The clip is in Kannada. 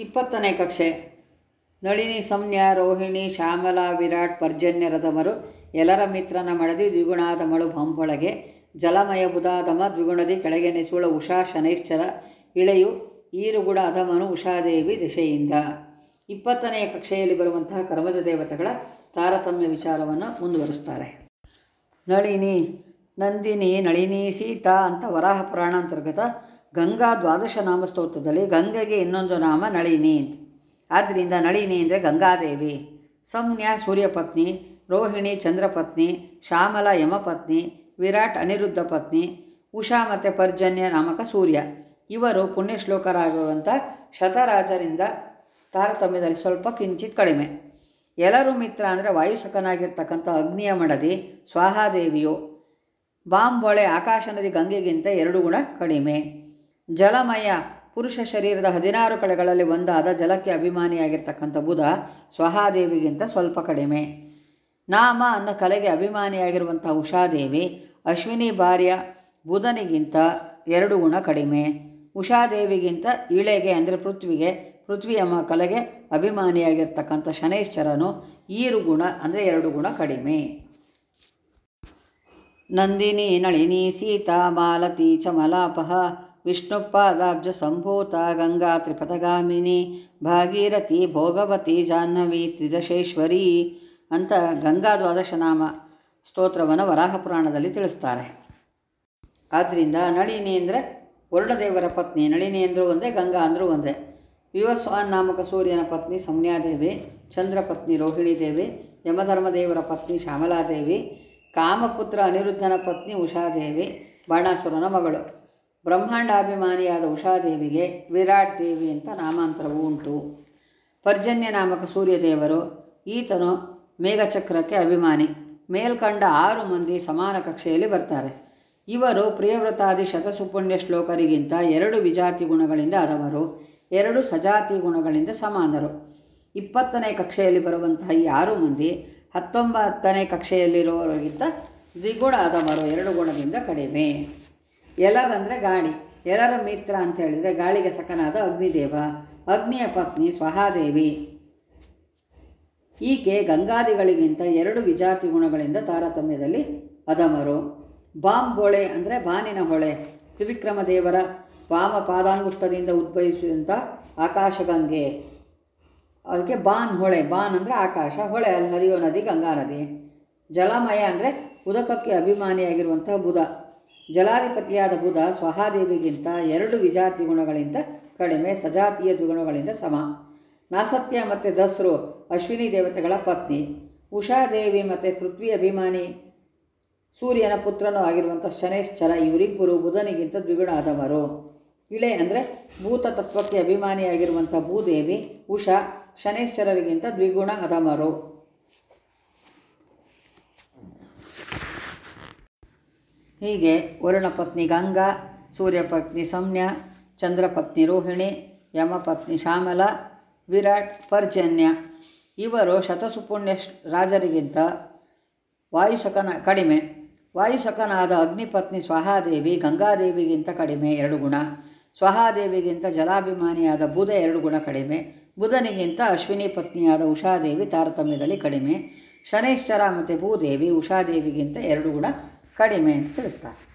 ಇಪ್ಪತ್ತನೇ ಕಕ್ಷೆ. ನಳಿನಿ ಸಂನ್ಯ ರೋಹಿಣಿ, ಶ್ಯಾಮಲಾ, ವಿರಾಟ್, ಪರ್ಜನ್ಯ ರಥಮರು ಎಲರ ಮಿತ್ರನ ಮಡದಿ ದ್ವಿಗುಣಾದಮಳು ಬಂಪೊಳಗೆ. ಜಲಮಯ ಬುಧಾದಮ ದ್ವಿಗುಣದಿ ಕೆಳಗೆ ನೆಸುಳ ಉಷಾ, ಶನೈಶ್ಚರ, ಇಳೆಯು, ಈರುಗುಡ, ಅಧಮನು, ಉಷಾದೇವಿ ದಿಶೆಯಿಂದ ಇಪ್ಪತ್ತನೆಯ ಕಕ್ಷೆಯಲ್ಲಿ ಬರುವಂತಹ ಕರ್ಮಜ ದೇವತೆಗಳ ತಾರತಮ್ಯ ವಿಚಾರವನ್ನು ಮುಂದುವರಿಸ್ತಾರೆ. ನಳಿನಿ, ನಂದಿನಿ, ನಳಿನಿ, ಸೀತಾ ಅಂತ ವರಾಹ ಪುರಾಣ ಅಂತರ್ಗತ ಗಂಗಾ ದ್ವಾದಶ ನಾಮ ಸ್ತೋತ್ರದಲ್ಲಿ ಗಂಗೆಗೆ ಇನ್ನೊಂದು ನಾಮ ನಳಿನಿ ಅಂತ. ಆದ್ದರಿಂದ ನಳಿನಿ ಅಂದರೆ ಗಂಗಾದೇವಿ. ಸಂನ್ಯ ಸೂರ್ಯಪತ್ನಿ, ರೋಹಿಣಿ ಚಂದ್ರಪತ್ನಿ, ಶ್ಯಾಮಲ ಯಮಪತ್ನಿ, ವಿರಾಟ್ ಅನಿರುದ್ಧ ಪತ್ನಿ, ಉಷಾ ಮತ್ತು ಪರ್ಜನ್ಯ ನಾಮಕ ಸೂರ್ಯ. ಇವರು ಪುಣ್ಯಶ್ಲೋಕರಾಗಿರುವಂಥ ಶತರಾಜರಿಂದ ತಾರತಮ್ಯದಲ್ಲಿ ಸ್ವಲ್ಪ ಕಿಂಚಿತ್ ಕಡಿಮೆ. ಎಲ್ಲರೂ ಮಿತ್ರ ಅಂದರೆ ವಾಯುಶಕನಾಗಿರ್ತಕ್ಕಂಥ ಅಗ್ನಿಯ ಮಡದಿ, ಸ್ವಾಹಾದೇವಿಯು. ಬಾಂಬೊಳೆ ಆಕಾಶ ನದಿ ಗಂಗೆಗಿಂತ ಎರಡು ಗುಣ ಕಡಿಮೆ. ಜಲಮಯ ಪುರುಷ ಶರೀರದ ಹದಿನಾರು ಕಡೆಗಳಲ್ಲಿ ಒಂದಾದ ಜಲಕ್ಕೆ ಅಭಿಮಾನಿಯಾಗಿರ್ತಕ್ಕಂಥ ಬುಧ ಸ್ವಹಾದೇವಿಗಿಂತ ಸ್ವಲ್ಪ ಕಡಿಮೆ. ನಾಮ ಅನ್ನೋ ಕಲೆಗೆ ಅಭಿಮಾನಿಯಾಗಿರುವಂಥ ಉಷಾದೇವಿ, ಅಶ್ವಿನಿ ಭಾರ್ಯ ಬುಧನಿಗಿಂತ ಎರಡು ಗುಣ ಕಡಿಮೆ. ಉಷಾದೇವಿಗಿಂತ ಇಳೆಗೆ ಅಂದರೆ ಪೃಥ್ವಿಗೆ ಪೃಥ್ವಿ ಎಂಬ ಕಲೆಗೆ ಅಭಿಮಾನಿಯಾಗಿರ್ತಕ್ಕಂಥ ಶನೈಶ್ಚರನು ಈರು ಗುಣ ಅಂದರೆ ಎರಡು ಗುಣ ಕಡಿಮೆ. ನಂದಿನಿ, ನಳಿನಿ, ಸೀತಾ, ಮಾಲತಿ, ಚಮಲಾಪಹ ವಿಷ್ಣುಪಾದಾಬ್ಜ ಸಂಭೂತ ಗಂಗಾ ತ್ರಿಪಥಗಾಮಿನಿ, ಭಾಗೀರಥಿ, ಭೋಗವತಿ, ಜಾಹ್ನವಿ, ತ್ರಿದಶೇಶ್ವರಿ ಅಂತ ಗಂಗಾ ದ್ವಾದಶನಾಮ ಸ್ತೋತ್ರವನ್ನು ವರಾಹ ಪುರಾಣದಲ್ಲಿ ತಿಳಿಸ್ತಾರೆ. ಆದ್ದರಿಂದ ನಳಿನಿ ಅಂದರೆ ವರುಣದೇವರ ಪತ್ನಿ, ನಳಿನಿ ಅಂದರೂ ಒಂದೇ, ಗಂಗಾ ಅಂದರೂ ಒಂದೇ. ವಿವಸ್ವಾನ್ ನಾಮಕ ಸೂರ್ಯನ ಪತ್ನಿ ಸಂಜ್ಞಾದೇವಿ ಚಂದ್ರಪತ್ನಿ ರೋಹಿಣಿ ದೇವಿ ಯಮಧರ್ಮದೇವರ ಪತ್ನಿ ಶ್ಯಾಮಲಾದೇವಿ, ಕಾಮಪುತ್ರ ಅನಿರುದ್ಧನ ಪತ್ನಿ ಉಷಾದೇವಿ, ಬಾಣಾಸುರನ ಮಗಳು. ಬ್ರಹ್ಮಾಂಡಾಭಿಮಾನಿಯಾದ ಉಷಾದೇವಿಗೆ ವಿರಾಟ್ ದೇವಿ ಅಂತ ನಾಮಾಂತರವೂ ಉಂಟು. ಪರ್ಜನ್ಯ ನಾಮಕ ಸೂರ್ಯದೇವರು, ಈತನು ಮೇಘಚಕ್ರಕ್ಕೆ ಅಭಿಮಾನಿ. ಮೇಲ್ಕಂಡ ಆರು ಮಂದಿ ಸಮಾನ ಕಕ್ಷೆಯಲ್ಲಿ ಬರ್ತಾರೆ. ಇವರು ಪ್ರಿಯವ್ರತಾದಿ ಶತಸುಪುಣ್ಯ ಶ್ಲೋಕರಿಗಿಂತ ಎರಡು ವಿಜಾತಿ ಗುಣಗಳಿಂದ ಆದವರು ಎರಡು ಸಜಾತಿ ಗುಣಗಳಿಂದ ಸಮಾನರು. ಇಪ್ಪತ್ತನೇ ಕಕ್ಷೆಯಲ್ಲಿ ಬರುವಂತಹ ಈ ಆರು ಮಂದಿ ಹತ್ತೊಂಬತ್ತನೇ ಕಕ್ಷೆಯಲ್ಲಿರುವವರಿಗಿಂತ ದ್ವಿಗುಣ ಆದವರು ಎರಡು ಗುಣದಿಂದ ಕಡಿಮೆ. ಎಲರಂದರೆ ಗಾಳಿ. ಎಲರ ಮಿತ್ರ ಅಂತ ಹೇಳಿದರೆ ಗಾಳಿಗೆ ಸಕನಾದ ಅಗ್ನಿದೇವ. ಅಗ್ನಿಯ ಪತ್ನಿ ಸ್ವಹಾದೇವಿ. ಈಕೆ ಗಂಗಾದಿಗಳಿಗಿಂತ ಎರಡು ವಿಜಾತಿ ಗುಣಗಳಿಂದ ತಾರತಮ್ಯದಲ್ಲಿ ಹದಮರು ಬಾಂಬ್ ಹೊಳೆ ಅಂದರೆ ಬಾನಿನ ಹೊಳೆ. ತ್ರಿವಿಕ್ರಮ ದೇವರ ವಾಮ ಪಾದಾಂಗುಷ್ಟದಿಂದ ಉದ್ಭವಿಸಿದಂಥ ಆಕಾಶಗಂಗೆ. ಅದಕ್ಕೆ ಬಾನ್ ಹೊಳೆ. ಬಾನ್ ಅಂದರೆ ಆಕಾಶ, ಹೊಳೆ ಅಲ್ಲಿ ಹರಿಯೋ ನದಿ, ಗಂಗಾ ನದಿ. ಜಲಮಯ ಅಂದರೆ ಉದಕಕ್ಕೆ ಅಭಿಮಾನಿಯಾಗಿರುವಂಥ ಬುಧ. ಜಲಾಧಿಪತಿಯಾದ ಬುಧ ಸ್ವಹಾದೇವಿಗಿಂತ ಎರಡು ವಿಜಾತಿ ಗುಣಗಳಿಂದ ಕಡಿಮೆ ಸಜಾತಿಯ ದ್ವಿಗುಣಗಳಿಂದ ಸಮ. ನಾಸತ್ಯ ಮತ್ತು ದಸರು, ಅಶ್ವಿನಿ ದೇವತೆಗಳ ಪತ್ನಿ. ಉಷಾದೇವಿ ಮತ್ತು ಪೃಥ್ವಿ ಅಭಿಮಾನಿ. ಸೂರ್ಯನ ಪುತ್ರನೂ ಆಗಿರುವಂಥ ಶನೇಶ್ಚರ, ಇವರಿಬ್ಬರು ಬುಧನಿಗಿಂತ ದ್ವಿಗುಣ ಆದವರು ಇಳೆ ಅಂದರೆ ಭೂತ ತತ್ವಕ್ಕೆ ಅಭಿಮಾನಿಯಾಗಿರುವಂಥ ಭೂದೇವಿ, ಉಷಾ, ಶನೇಶ್ಚರರಿಗಿಂತ ದ್ವಿಗುಣ ಅಧಮರು ಹೀಗೆ ವರುಣಪತ್ನಿ ಗಂಗಾ, ಸೂರ್ಯಪತ್ನಿ ಸೌಮ್ಯ, ಚಂದ್ರಪತ್ನಿ ರೋಹಿಣಿ, ಯಮಪತ್ನಿ ಶ್ಯಾಮಲ, ವಿರಾಟ್, ಪರ್ಜನ್ಯ ಇವರು ಶತಸುಪುಣ್ಯ ರಾಜರಿಗಿಂತ ವಾಯುಶಕನ ಕಡಿಮೆ. ವಾಯುಶಕನಾದ ಅಗ್ನಿಪತ್ನಿ ಸ್ವಹಾದೇವಿ ಗಂಗಾದೇವಿಗಿಂತ ಕಡಿಮೆ ಎರಡು ಗುಣ. ಸ್ವಹಾದೇವಿಗಿಂತ ಜಲಾಭಿಮಾನಿಯಾದ ಬುಧ ಎರಡು ಗುಣ ಕಡಿಮೆ. ಬುಧನಿಗಿಂತ ಅಶ್ವಿನಿ ಪತ್ನಿಯಾದ ಉಷಾದೇವಿ ತಾರತಮ್ಯದಲ್ಲಿ ಕಡಿಮೆ. ಶನೈಶ್ಚರ ಮತ್ತು ಭೂದೇವಿ ಉಷಾದೇವಿಗಿಂತ ಎರಡು ಗುಣ ಕಡಿಮೆ ಅಂತ ತಿಳಿಸ್ತಾರೆ.